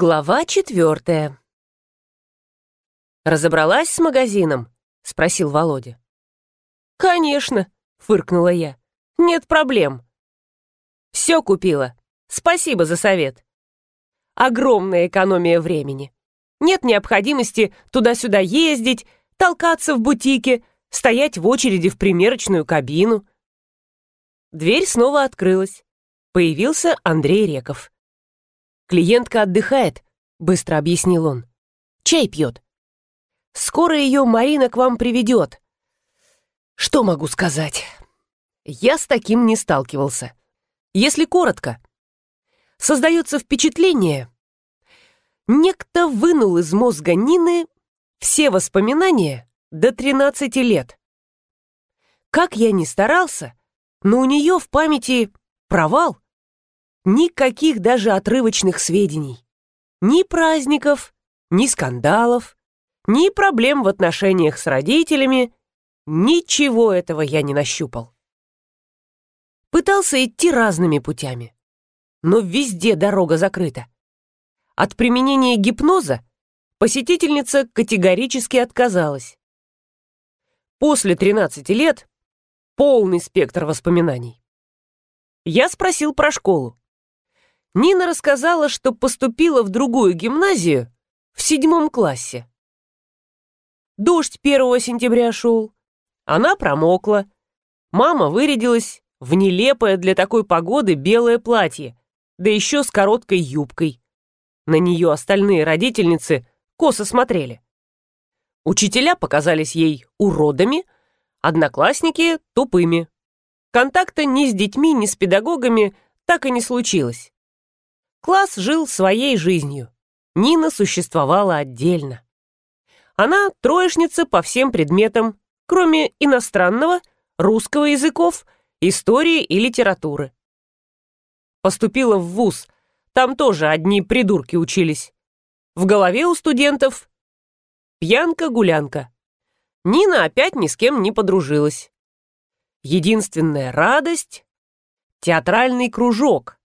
Глава четвертая. «Разобралась с магазином?» — спросил Володя. «Конечно», — фыркнула я. «Нет проблем». «Все купила. Спасибо за совет. Огромная экономия времени. Нет необходимости туда-сюда ездить, толкаться в бутике, стоять в очереди в примерочную кабину». Дверь снова открылась. Появился Андрей Реков. «Клиентка отдыхает», — быстро объяснил он. «Чай пьет. Скоро ее Марина к вам приведет». Что могу сказать? Я с таким не сталкивался. Если коротко, создается впечатление, некто вынул из мозга Нины все воспоминания до 13 лет. Как я ни старался, но у нее в памяти провал — Никаких даже отрывочных сведений. Ни праздников, ни скандалов, ни проблем в отношениях с родителями. Ничего этого я не нащупал. Пытался идти разными путями. Но везде дорога закрыта. От применения гипноза посетительница категорически отказалась. После 13 лет полный спектр воспоминаний. Я спросил про школу. Нина рассказала, что поступила в другую гимназию в седьмом классе. Дождь 1 сентября шел. Она промокла. Мама вырядилась в нелепое для такой погоды белое платье, да еще с короткой юбкой. На нее остальные родительницы косо смотрели. Учителя показались ей уродами, одноклассники — тупыми. Контакта ни с детьми, ни с педагогами так и не случилось. Класс жил своей жизнью. Нина существовала отдельно. Она троечница по всем предметам, кроме иностранного, русского языков, истории и литературы. Поступила в вуз, там тоже одни придурки учились. В голове у студентов пьянка-гулянка. Нина опять ни с кем не подружилась. Единственная радость — театральный кружок,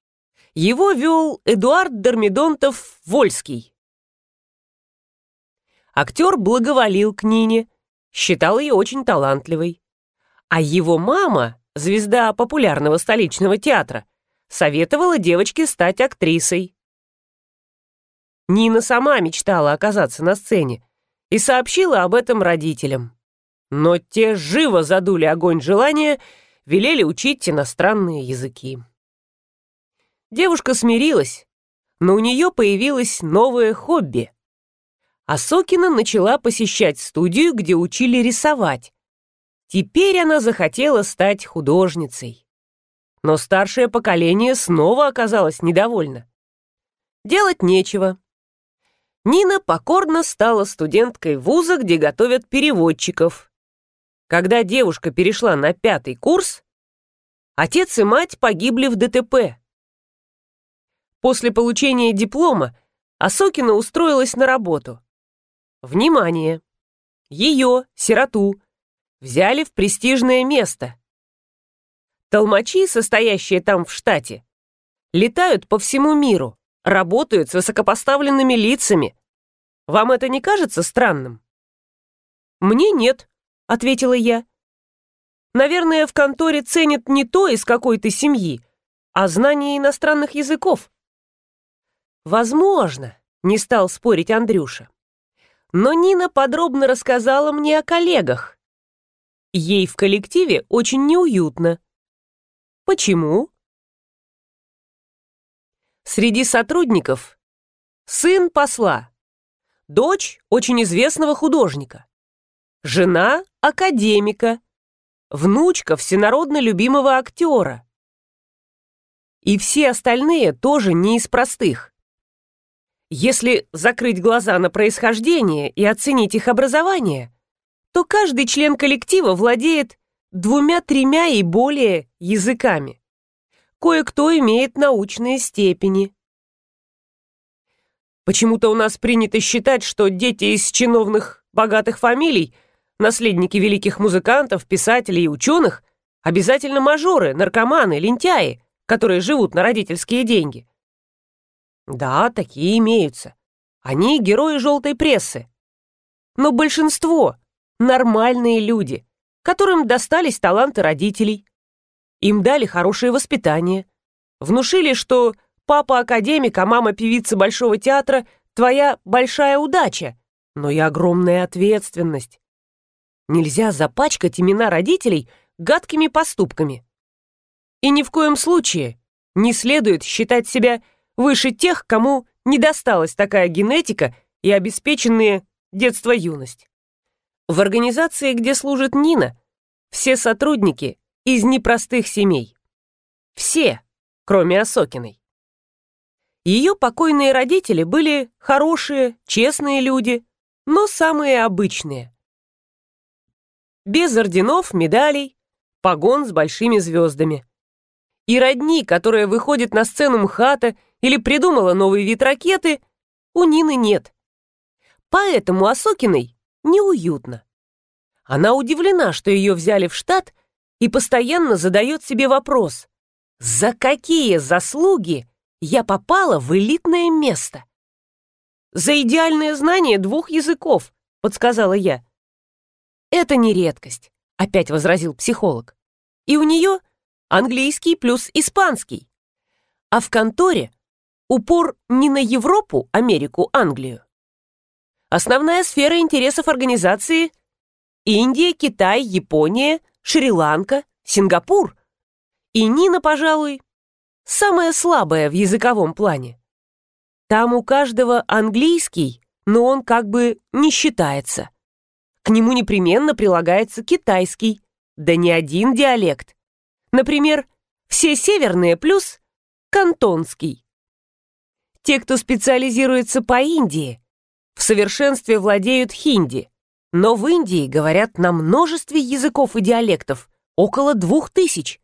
его вел Эдуард Дормидонтов-Вольский. Актер благоволил к Нине, считал ее очень талантливой. А его мама, звезда популярного столичного театра, советовала девочке стать актрисой. Нина сама мечтала оказаться на сцене и сообщила об этом родителям. Но те живо задули огонь желания, велели учить иностранные языки. Девушка смирилась, но у нее появилось новое хобби. Асокина начала посещать студию, где учили рисовать. Теперь она захотела стать художницей. Но старшее поколение снова оказалось недовольно. Делать нечего. Нина покорно стала студенткой вуза, где готовят переводчиков. Когда девушка перешла на пятый курс, отец и мать погибли в ДТП. После получения диплома Осокина устроилась на работу. Внимание! Ее, сироту, взяли в престижное место. Толмачи, состоящие там в штате, летают по всему миру, работают с высокопоставленными лицами. Вам это не кажется странным? Мне нет, ответила я. Наверное, в конторе ценят не то, из какой ты семьи, а знание иностранных языков. «Возможно», — не стал спорить Андрюша. Но Нина подробно рассказала мне о коллегах. Ей в коллективе очень неуютно. Почему? Среди сотрудников сын посла, дочь очень известного художника, жена академика, внучка всенародно любимого актера. И все остальные тоже не из простых. Если закрыть глаза на происхождение и оценить их образование, то каждый член коллектива владеет двумя-тремя и более языками. Кое-кто имеет научные степени. Почему-то у нас принято считать, что дети из чиновных богатых фамилий, наследники великих музыкантов, писателей и ученых, обязательно мажоры, наркоманы, лентяи, которые живут на родительские деньги. Да, такие имеются. Они герои желтой прессы. Но большинство — нормальные люди, которым достались таланты родителей. Им дали хорошее воспитание. Внушили, что папа академик, а мама певица Большого театра — твоя большая удача, но и огромная ответственность. Нельзя запачкать имена родителей гадкими поступками. И ни в коем случае не следует считать себя выше тех, кому не досталась такая генетика и обеспеченные детство-юность. В организации, где служит Нина, все сотрудники из непростых семей. Все, кроме Осокиной. Ее покойные родители были хорошие, честные люди, но самые обычные. Без орденов, медалей, погон с большими звездами. И родни, которая выходит на сцену МХАТа или придумала новый вид ракеты, у Нины нет. Поэтому Осокиной неуютно. Она удивлена, что ее взяли в штат и постоянно задает себе вопрос, за какие заслуги я попала в элитное место? За идеальное знание двух языков, подсказала я. Это не редкость, опять возразил психолог. И у нее английский плюс испанский. А в конторе упор не на Европу, Америку, Англию. Основная сфера интересов организации – Индия, Китай, Япония, Шри-Ланка, Сингапур. И Нина, пожалуй, самая слабая в языковом плане. Там у каждого английский, но он как бы не считается. К нему непременно прилагается китайский, да не один диалект. Например, все северные плюс кантонский. Те, кто специализируется по Индии, в совершенстве владеют хинди, но в Индии говорят на множестве языков и диалектов, около двух тысяч.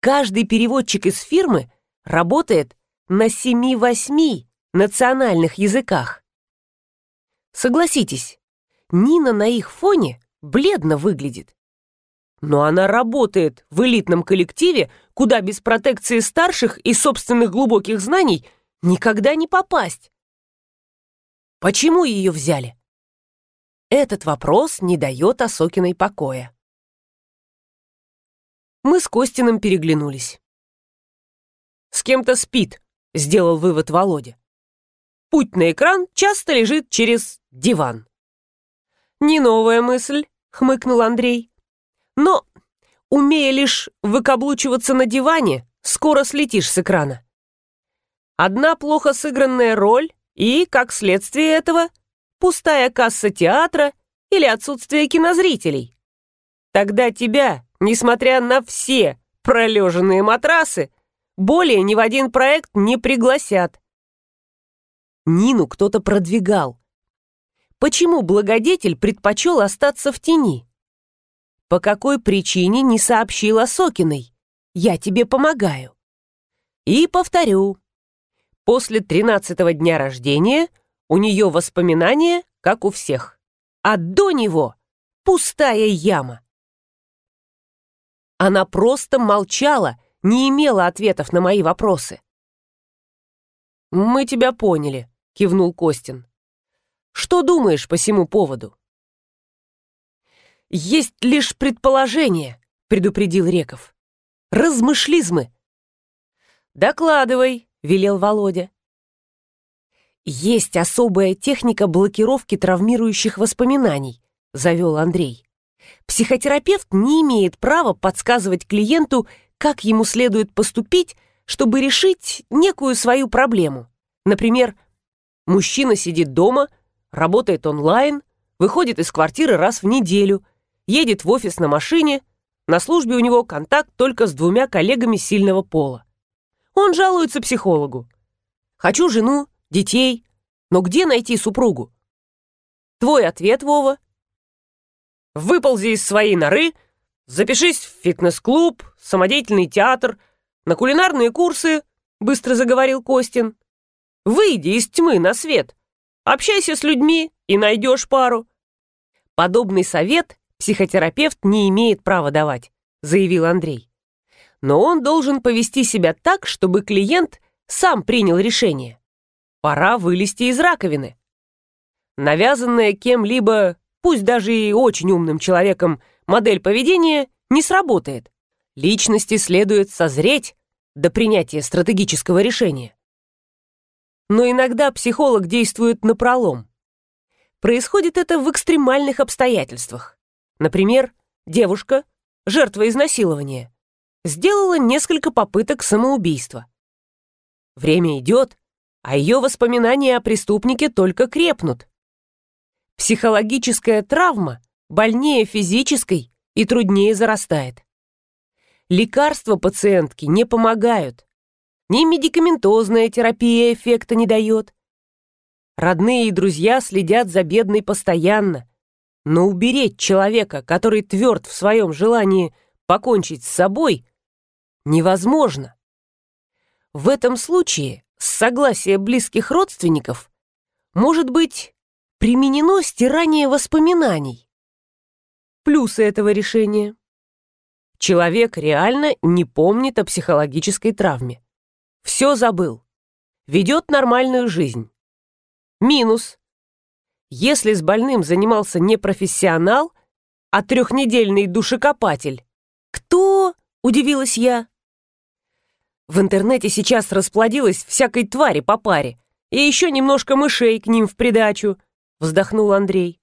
Каждый переводчик из фирмы работает на семи-восьми национальных языках. Согласитесь, Нина на их фоне бледно выглядит. Но она работает в элитном коллективе, куда без протекции старших и собственных глубоких знаний никогда не попасть. Почему ее взяли? Этот вопрос не дает Осокиной покоя. Мы с Костиным переглянулись. «С кем-то спит», — сделал вывод Володя. «Путь на экран часто лежит через диван». «Не новая мысль», — хмыкнул Андрей. «Но, умея лишь выкаблучиваться на диване, скоро слетишь с экрана. Одна плохо сыгранная роль и, как следствие этого, пустая касса театра или отсутствие кинозрителей. Тогда тебя, несмотря на все пролеженные матрасы, более ни в один проект не пригласят. Нину кто-то продвигал. Почему благодетель предпочел остаться в тени? По какой причине не сообщил Осокиной? Я тебе помогаю. И повторю, После тринадцатого дня рождения у нее воспоминания, как у всех. А до него пустая яма. Она просто молчала, не имела ответов на мои вопросы. «Мы тебя поняли», — кивнул Костин. «Что думаешь по всему поводу?» «Есть лишь предположение», — предупредил Реков. «Размышлизмы». «Докладывай», велел Володя. «Есть особая техника блокировки травмирующих воспоминаний», — завел Андрей. «Психотерапевт не имеет права подсказывать клиенту, как ему следует поступить, чтобы решить некую свою проблему. Например, мужчина сидит дома, работает онлайн, выходит из квартиры раз в неделю, едет в офис на машине, на службе у него контакт только с двумя коллегами сильного пола. Он жалуется психологу. Хочу жену, детей, но где найти супругу? Твой ответ, Вова? Выползи из своей норы, запишись в фитнес-клуб, самодеятельный театр, на кулинарные курсы, быстро заговорил Костин. Выйди из тьмы на свет, общайся с людьми и найдешь пару. Подобный совет психотерапевт не имеет права давать, заявил Андрей но он должен повести себя так, чтобы клиент сам принял решение. Пора вылезти из раковины. Навязанная кем-либо, пусть даже и очень умным человеком, модель поведения не сработает. Личности следует созреть до принятия стратегического решения. Но иногда психолог действует напролом. Происходит это в экстремальных обстоятельствах. Например, девушка, жертва изнасилования, сделала несколько попыток самоубийства. Время идет, а ее воспоминания о преступнике только крепнут. Психологическая травма больнее физической и труднее зарастает. Лекарства пациентки не помогают. Ни медикаментозная терапия эффекта не дает. Родные и друзья следят за бедной постоянно. Но уберечь человека, который тверд в своем желании покончить с собой, невозможно. В этом случае с согласия близких родственников может быть применено стирание воспоминаний. Плюсы этого решения. Человек реально не помнит о психологической травме. Все забыл. Ведет нормальную жизнь. Минус. Если с больным занимался не профессионал, а трехнедельный душекопатель. Кто? Удивилась я. В интернете сейчас расплодилось всякой твари по паре. И еще немножко мышей к ним в придачу, вздохнул Андрей.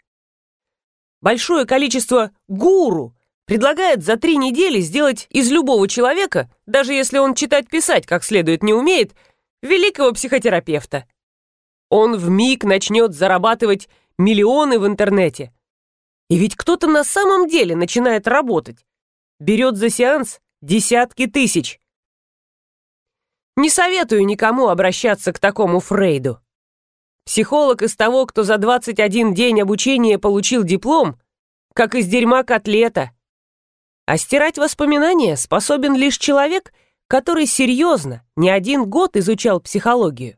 Большое количество гуру предлагает за три недели сделать из любого человека, даже если он читать-писать как следует не умеет, великого психотерапевта. Он в миг начнет зарабатывать миллионы в интернете. И ведь кто-то на самом деле начинает работать. Берет за сеанс десятки тысяч. Не советую никому обращаться к такому Фрейду. Психолог из того, кто за 21 день обучения получил диплом, как из дерьма котлета. А стирать воспоминания способен лишь человек, который серьезно не один год изучал психологию.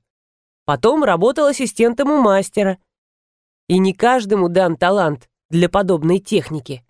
Потом работал ассистентом у мастера. И не каждому дан талант для подобной техники.